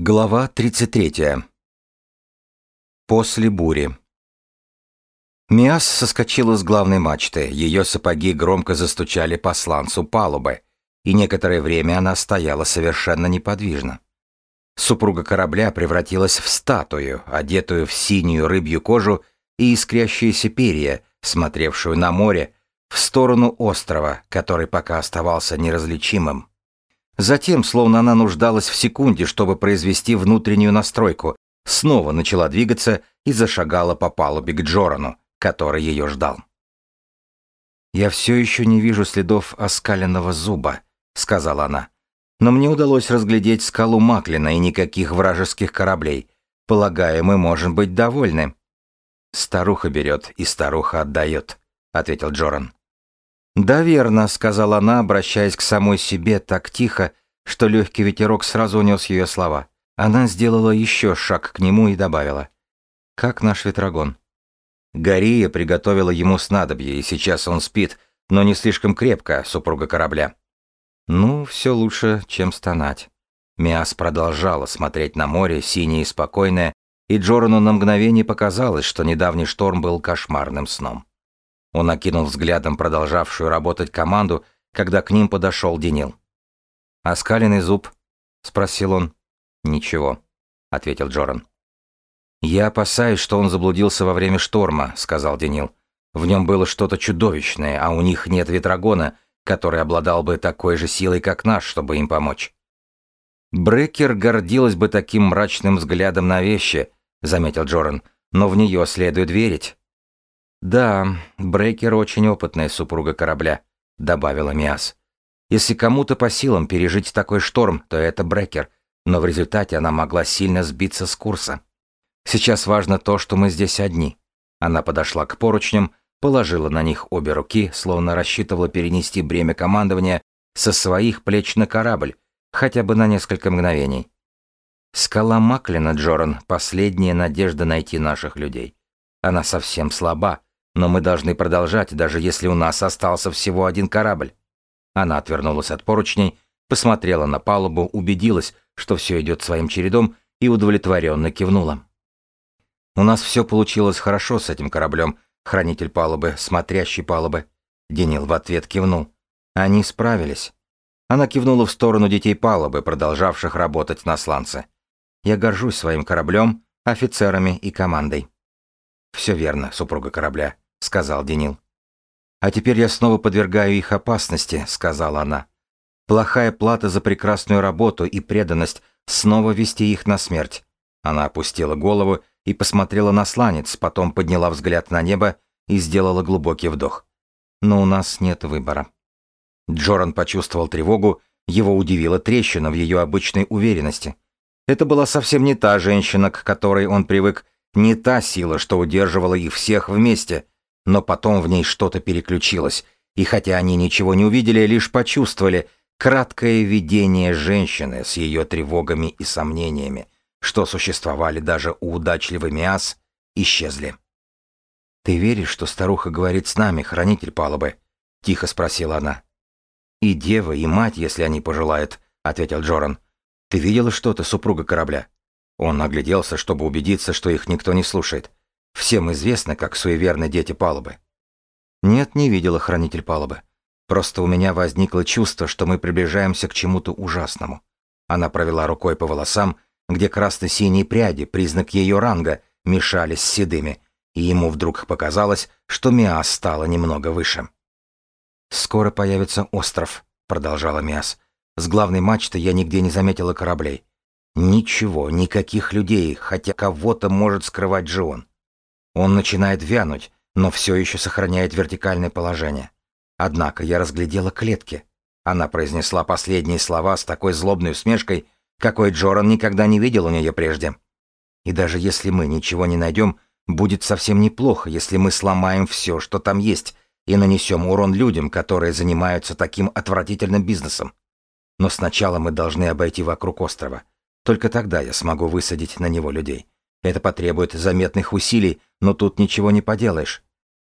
Глава 33. После бури. Миас соскочила с главной мачты, ее сапоги громко застучали по сланцу палубы, и некоторое время она стояла совершенно неподвижно. Супруга корабля превратилась в статую, одетую в синюю рыбью кожу и искрящиеся перья, смотревшую на море, в сторону острова, который пока оставался неразличимым. Затем, словно она нуждалась в секунде, чтобы произвести внутреннюю настройку, снова начала двигаться и зашагала по палубе к Джорану, который ее ждал. «Я все еще не вижу следов оскаленного зуба», — сказала она. «Но мне удалось разглядеть скалу Маклина и никаких вражеских кораблей. Полагаю, мы можем быть довольны». «Старуха берет, и старуха отдает», — ответил Джоран. «Да, верно», — сказала она, обращаясь к самой себе так тихо, что легкий ветерок сразу унес ее слова. Она сделала еще шаг к нему и добавила. «Как наш ветрогон?» Гория приготовила ему снадобье, и сейчас он спит, но не слишком крепко, супруга корабля. «Ну, все лучше, чем стонать». Миас продолжала смотреть на море, синее и спокойное, и Джорану на мгновение показалось, что недавний шторм был кошмарным сном. Он окинул взглядом продолжавшую работать команду, когда к ним подошел Денил. «Оскаленный зуб?» — спросил он. «Ничего», — ответил Джоран. «Я опасаюсь, что он заблудился во время шторма», — сказал Денил. «В нем было что-то чудовищное, а у них нет ветрогона, который обладал бы такой же силой, как наш, чтобы им помочь». «Брекер гордилась бы таким мрачным взглядом на вещи», — заметил Джоран, — «но в нее следует верить». «Да, Брейкер очень опытная супруга корабля», — добавила Миас. «Если кому-то по силам пережить такой шторм, то это Брекер, но в результате она могла сильно сбиться с курса. Сейчас важно то, что мы здесь одни». Она подошла к поручням, положила на них обе руки, словно рассчитывала перенести бремя командования со своих плеч на корабль, хотя бы на несколько мгновений. Скала Маклина, Джоран, последняя надежда найти наших людей. Она совсем слаба, но мы должны продолжать, даже если у нас остался всего один корабль. Она отвернулась от поручней, посмотрела на палубу, убедилась, что все идет своим чередом, и удовлетворенно кивнула. «У нас все получилось хорошо с этим кораблем, хранитель палубы, смотрящий палубы». Денил в ответ кивнул. «Они справились». Она кивнула в сторону детей палубы, продолжавших работать на сланце. «Я горжусь своим кораблем, офицерами и командой». «Все верно, супруга корабля», — сказал Денил. «А теперь я снова подвергаю их опасности», — сказала она. «Плохая плата за прекрасную работу и преданность снова вести их на смерть». Она опустила голову и посмотрела на сланец, потом подняла взгляд на небо и сделала глубокий вдох. «Но у нас нет выбора». Джоран почувствовал тревогу, его удивила трещина в ее обычной уверенности. Это была совсем не та женщина, к которой он привык, не та сила, что удерживала их всех вместе — но потом в ней что-то переключилось, и хотя они ничего не увидели, лишь почувствовали краткое видение женщины с ее тревогами и сомнениями, что существовали даже у удачливой Миас, исчезли. «Ты веришь, что старуха говорит с нами, хранитель палубы?» — тихо спросила она. «И дева, и мать, если они пожелают», — ответил Джоран. «Ты видела что-то, супруга корабля?» Он огляделся, чтобы убедиться, что их никто не слушает. Всем известно, как суеверны дети палубы. Нет, не видела хранитель палубы. Просто у меня возникло чувство, что мы приближаемся к чему-то ужасному. Она провела рукой по волосам, где красно-синие пряди, признак ее ранга, мешались с седыми, и ему вдруг показалось, что Миас стала немного выше. «Скоро появится остров», — продолжала Миас. «С главной мачты я нигде не заметила кораблей. Ничего, никаких людей, хотя кого-то может скрывать Джион. Он начинает вянуть, но все еще сохраняет вертикальное положение. Однако я разглядела клетки. Она произнесла последние слова с такой злобной усмешкой, какой Джоран никогда не видел у нее прежде. И даже если мы ничего не найдем, будет совсем неплохо, если мы сломаем все, что там есть, и нанесем урон людям, которые занимаются таким отвратительным бизнесом. Но сначала мы должны обойти вокруг острова. Только тогда я смогу высадить на него людей. Это потребует заметных усилий, но тут ничего не поделаешь.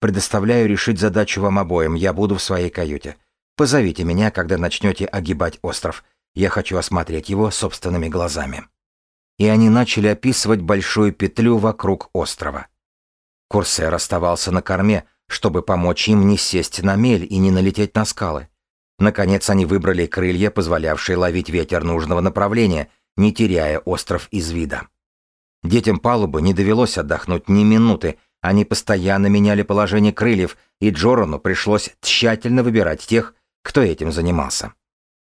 Предоставляю решить задачу вам обоим, я буду в своей каюте. Позовите меня, когда начнете огибать остров. Я хочу осмотреть его собственными глазами. и они начали описывать большую петлю вокруг острова. Курсер оставался на корме, чтобы помочь им не сесть на мель и не налететь на скалы. Наконец они выбрали крылья, позволявшие ловить ветер нужного направления, не теряя остров из вида. Детям палубы не довелось отдохнуть ни минуты, они постоянно меняли положение крыльев, и Джорану пришлось тщательно выбирать тех, кто этим занимался.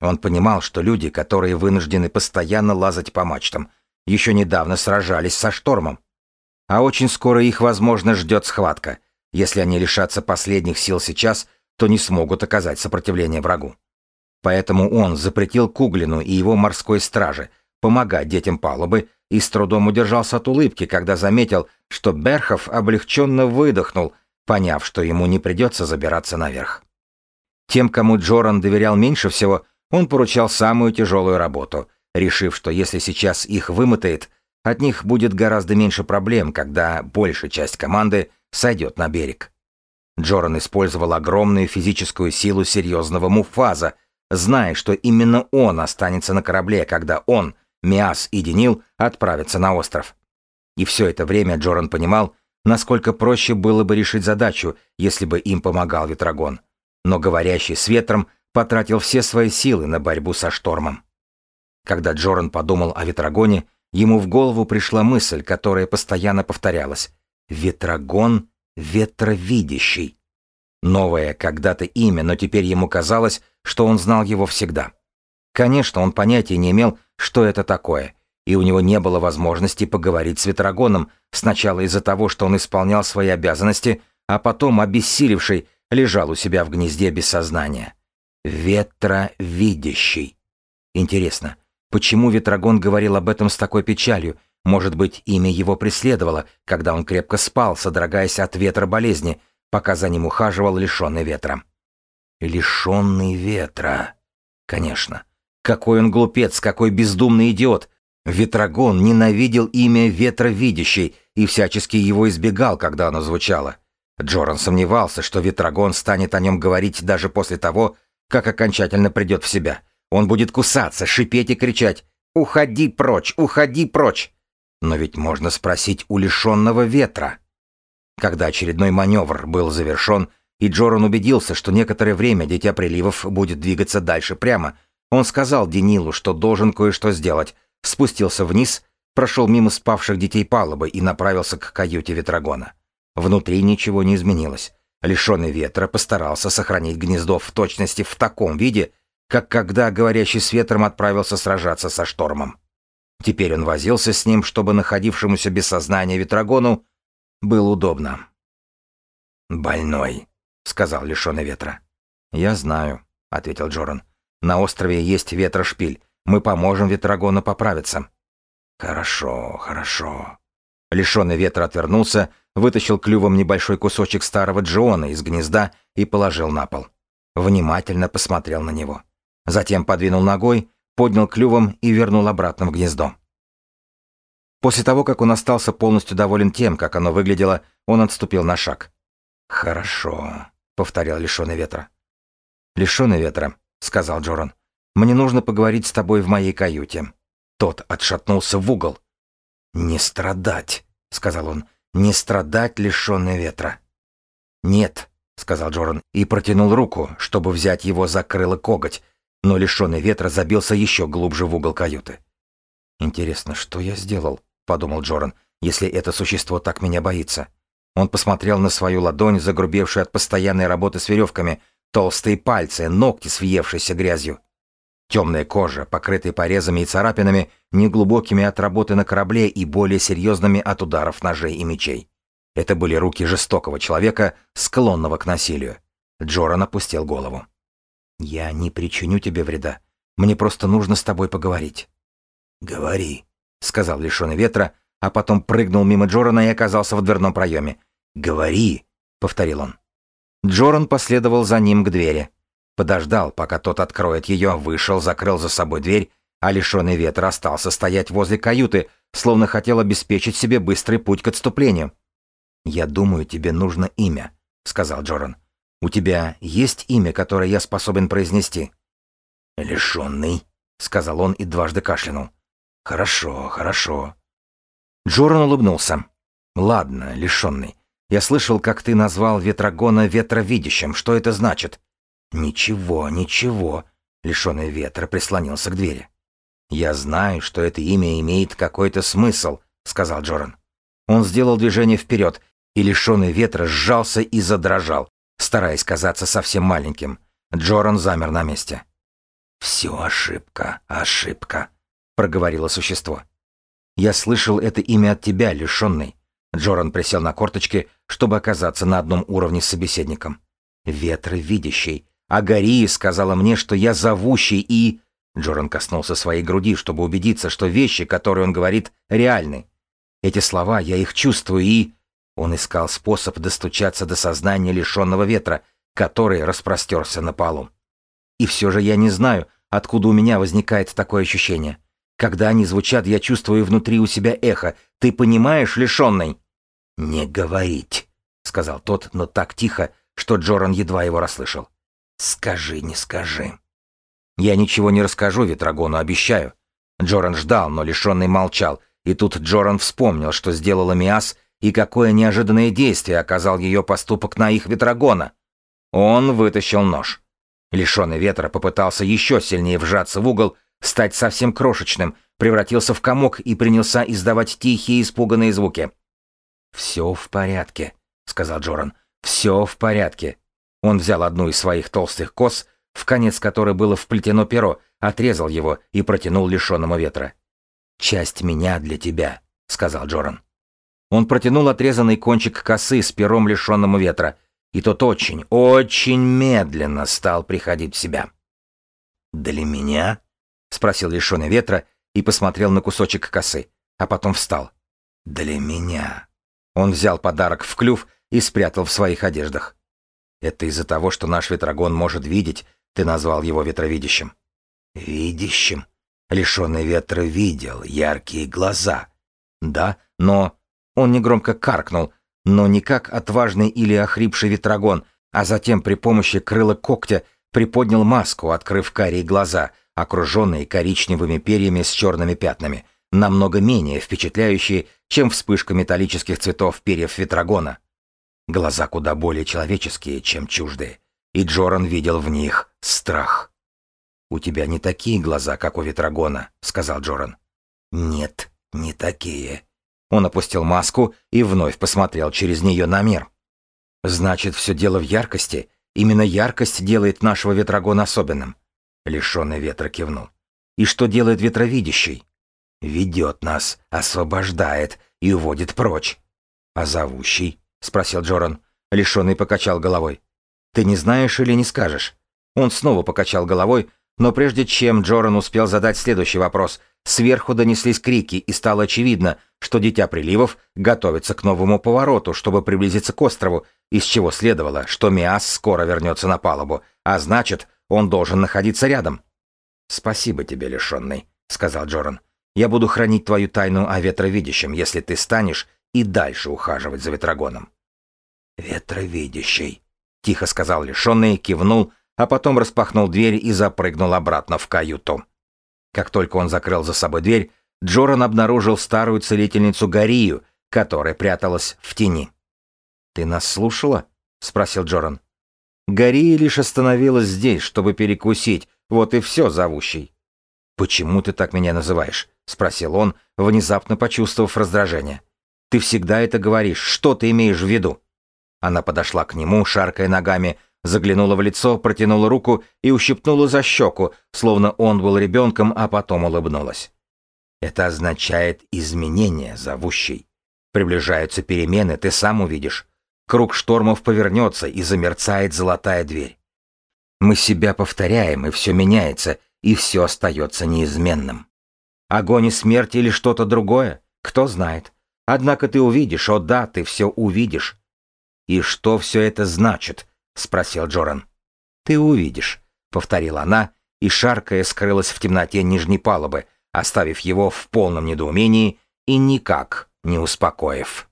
Он понимал, что люди, которые вынуждены постоянно лазать по мачтам, еще недавно сражались со штормом. А очень скоро их, возможно, ждет схватка. Если они лишатся последних сил сейчас, то не смогут оказать сопротивление врагу. Поэтому он запретил Куглину и его морской страже помогать детям палубы и с трудом удержался от улыбки, когда заметил, что Берхов облегченно выдохнул, поняв, что ему не придется забираться наверх. Тем, кому Джоран доверял меньше всего, он поручал самую тяжелую работу, решив, что если сейчас их вымотает, от них будет гораздо меньше проблем, когда большая часть команды сойдет на берег. Джоран использовал огромную физическую силу серьезного муфаза, зная, что именно он останется на корабле, когда он, Миас и Денил отправятся на остров. И все это время Джоран понимал, насколько проще было бы решить задачу, если бы им помогал Ветрогон. Но говорящий с ветром потратил все свои силы на борьбу со штормом. Когда Джоран подумал о Ветрогоне, ему в голову пришла мысль, которая постоянно повторялась. Ветрогон ветровидящий. Новое когда-то имя, но теперь ему казалось, что он знал его всегда. Конечно, он понятия не имел, что это такое, и у него не было возможности поговорить с Ветрогоном, сначала из-за того, что он исполнял свои обязанности, а потом, обессилевший, лежал у себя в гнезде без сознания. Ветровидящий. Интересно, почему Ветрогон говорил об этом с такой печалью? Может быть, имя его преследовало, когда он крепко спал, содрогаясь от ветра болезни, пока за ним ухаживал лишенный ветра. Лишенный ветра. Конечно. Какой он глупец, какой бездумный идиот. Ветрогон ненавидел имя Ветровидящий и всячески его избегал, когда оно звучало. Джоран сомневался, что Ветрогон станет о нем говорить даже после того, как окончательно придет в себя. Он будет кусаться, шипеть и кричать «Уходи прочь! Уходи прочь!» Но ведь можно спросить у лишенного ветра. Когда очередной маневр был завершен, и Джоран убедился, что некоторое время Дитя Приливов будет двигаться дальше прямо, он сказал Денилу, что должен кое-что сделать, спустился вниз, прошел мимо спавших детей палубы и направился к каюте Ветрогона. Внутри ничего не изменилось. Лишенный ветра постарался сохранить гнездо в точности в таком виде, как когда говорящий с ветром отправился сражаться со штормом. Теперь он возился с ним, чтобы находившемуся без сознания Ветрогону было удобно. «Больной», — сказал лишенный ветра. «Я знаю», — ответил Джоран. На острове есть ветрошпиль. Мы поможем Ветрогону поправиться». «Хорошо, хорошо». Лишенный ветра отвернулся, вытащил клювом небольшой кусочек старого Джиона из гнезда и положил на пол. Внимательно посмотрел на него. Затем подвинул ногой, поднял клювом и вернул обратно в гнездо. После того, как он остался полностью доволен тем, как оно выглядело, он отступил на шаг. «Хорошо», — повторял лишенный ветра. «Лишенный ветра, — сказал Джоран. «Мне нужно поговорить с тобой в моей каюте». Тот отшатнулся в угол. «Не страдать», — сказал он, — «не страдать, лишенный ветра». «Нет», — сказал Джоран и протянул руку, чтобы взять его за крыло коготь, но лишенный ветра забился еще глубже в угол каюты. «Интересно, что я сделал?» — подумал Джоран, — «если это существо так меня боится». Он посмотрел на свою ладонь, загрубевшую от постоянной работы с веревками, Толстые пальцы, ногти с грязью. Темная кожа, покрытая порезами и царапинами, неглубокими от работы на корабле и более серьезными от ударов ножей и мечей. Это были руки жестокого человека, склонного к насилию. Джоран опустил голову. «Я не причиню тебе вреда. Мне просто нужно с тобой поговорить». «Говори», — сказал лишенный ветра, а потом прыгнул мимо Джорана и оказался в дверном проеме. «Говори», — повторил он. Джоран последовал за ним к двери. Подождал, пока тот откроет ее, вышел, закрыл за собой дверь, а лишенный ветра остался стоять возле каюты, словно хотел обеспечить себе быстрый путь к отступлению. «Я думаю, тебе нужно имя», — сказал Джоран. «У тебя есть имя, которое я способен произнести?» «Лишенный», — сказал он и дважды кашлянул. Хорошо, хорошо. Джоран улыбнулся. Ладно, лишенный. Я слышал, как ты назвал ветрогона ветровидящим. Что это значит? Ничего, ничего. Лишенный ветра прислонился к двери. Я знаю, что это имя имеет какой-то смысл, сказал Джоран. Он сделал движение вперед, и лишенный ветра сжался и задрожал, стараясь казаться совсем маленьким. Джоран замер на месте. «Все ошибка, ошибка», — проговорило существо. «Я слышал это имя от тебя, лишенный. Джоран присел на корточки, чтобы оказаться на одном уровне с собеседником. «Ветры видящий. А Гарии сказала мне, что я зовущий и...» Джоран коснулся своей груди, чтобы убедиться, что вещи, которые он говорит, реальны. Эти слова, я их чувствую и... Он искал способ достучаться до сознания лишенного ветра, который распростерся на полу. И все же я не знаю, откуда у меня возникает такое ощущение. Когда они звучат, я чувствую внутри у себя эхо. Ты понимаешь, лишенный? «Не говорить», — сказал тот, но так тихо, что Джоран едва его расслышал. «Скажи, не скажи». «Я ничего не расскажу Ветрогону, обещаю». Джоран ждал, но лишенный молчал, и тут Джоран вспомнил, что сделала Миас, и какое неожиданное действие оказал ее поступок на их Ветрогона. Он вытащил нож. Лишенный ветра попытался еще сильнее вжаться в угол, стать совсем крошечным, превратился в комок и принялся издавать тихие испуганные звуки. «Все в порядке», — сказал Джоран. «Все в порядке». Он взял одну из своих толстых кос, в конец которой было вплетено перо, отрезал его и протянул лишенному ветра. «Часть меня для тебя», — сказал Джоран. Он протянул отрезанный кончик косы с пером лишенному ветра, и тот очень, очень медленно стал приходить в себя. «Для меня?» — спросил лишенный ветра и посмотрел на кусочек косы, а потом встал. «Для меня», он взял подарок в клюв и спрятал в своих одеждах. Это из-за того, что наш ветрогон может видеть, ты назвал его ветровидящим. Видящим? Лишенный ветра видел яркие глаза. Да, но... Он негромко каркнул, но не как отважный или охрипший ветрогон, а затем при помощи крыла когтя приподнял маску, открыв карие глаза, окруженные коричневыми перьями с черными пятнами, намного менее впечатляющие, чем вспышка металлических цветов перьев ветрогона. Глаза куда более человеческие, чем чуждые, и Джоран видел в них страх. «У тебя не такие глаза, как у ветрогона», — сказал Джоран. «Нет, не такие». Он опустил маску и вновь посмотрел через нее на мир. «Значит, все дело в яркости. Именно яркость делает нашего ветрогона особенным». Лишенный ветра кивнул. «И что делает ветровидящий?» Ведет нас, освобождает и уводит прочь. А зовущий? спросил Джоран. Лишенный покачал головой. Ты не знаешь или не скажешь? Он снова покачал головой, но прежде чем Джоран успел задать следующий вопрос, сверху донеслись крики, и стало очевидно, что Дитя Приливов готовится к новому повороту, чтобы приблизиться к острову, из чего следовало, что Миас скоро вернется на палубу, а значит, он должен находиться рядом. «Спасибо тебе, лишенный», — сказал Джоран. Я буду хранить твою тайну о ветровидящем, если ты станешь и дальше ухаживать за ветрогоном. Ветровидящий, тихо сказал лишенный, кивнул, а потом распахнул дверь и запрыгнул обратно в каюту. Как только он закрыл за собой дверь, Джоран обнаружил старую целительницу Гарию, которая пряталась в тени. «Ты нас слушала?» — спросил Джоран. Гария лишь остановилась здесь, чтобы перекусить, вот и все, зовущий. «Почему ты так меня называешь?» — спросил он, внезапно почувствовав раздражение. «Ты всегда это говоришь. Что ты имеешь в виду?» Она подошла к нему, шаркая ногами, заглянула в лицо, протянула руку и ущипнула за щеку, словно он был ребенком, а потом улыбнулась. «Это означает изменение, зовущий. Приближаются перемены, ты сам увидишь. Круг штормов повернется, и замерцает золотая дверь. Мы себя повторяем, и все меняется, и все остается неизменным. Огонь и смерть или что-то другое? Кто знает. Однако ты увидишь, о да, ты все увидишь. И что все это значит? Спросил Джоран. Ты увидишь, повторила она, и шаркая скрылась в темноте нижней палубы, оставив его в полном недоумении и никак не успокоив.